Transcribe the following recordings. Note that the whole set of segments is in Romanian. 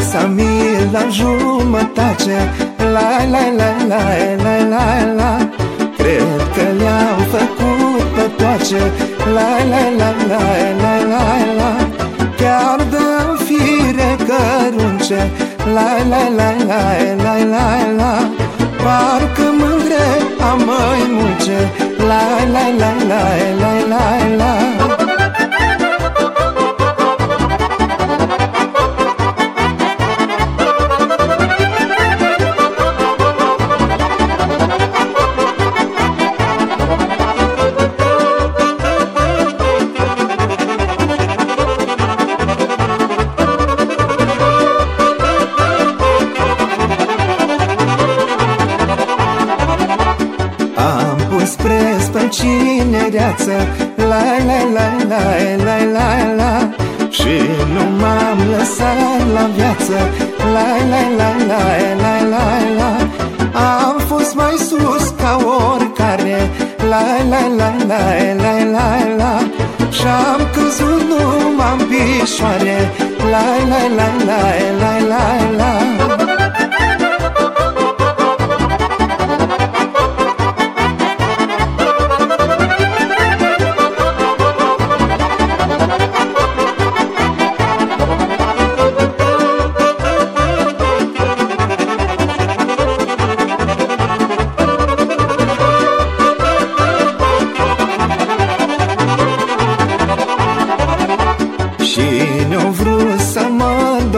să Samir la jumătate La, la, la, la, la, la, la Cred că le-au făcut pe toace La, la, la, la, la, la, la Chiar de fire cărunce La, la, la, la, la, la, la Parcă mândre a mai mulce La, cinereață La la la la la la la Și nu m-am lăsat la viață La la la la la la la Am fost mai sus ca oricare La la la la la la la Și-am căzut numai în pișoare La la la la la la la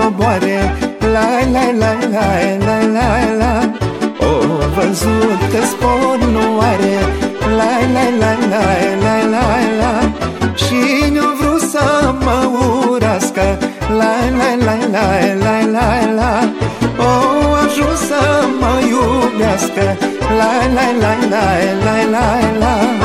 doboare La la la la la la la O văzut că spor nu are La la la la la la la Și ne-au vrut să mă urască La la la la la la la O ajuns să mă iubească La la la la la la la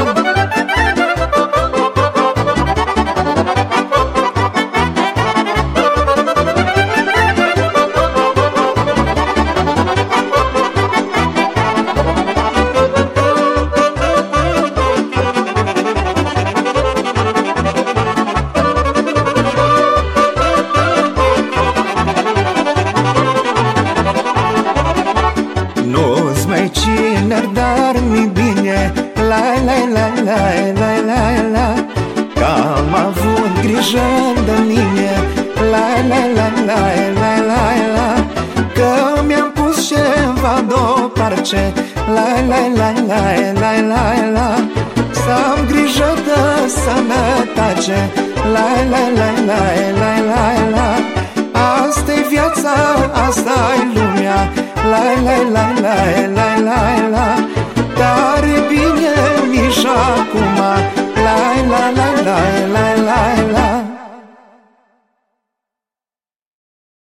Nu-ți mai ciner, dar mi bine La la la la la la la Că am avut grijă de mine La la la la la la la Că mi-am pus ceva deoparte La la la la la la la Să am grijă de sănătate La la la la la la la la la la la la la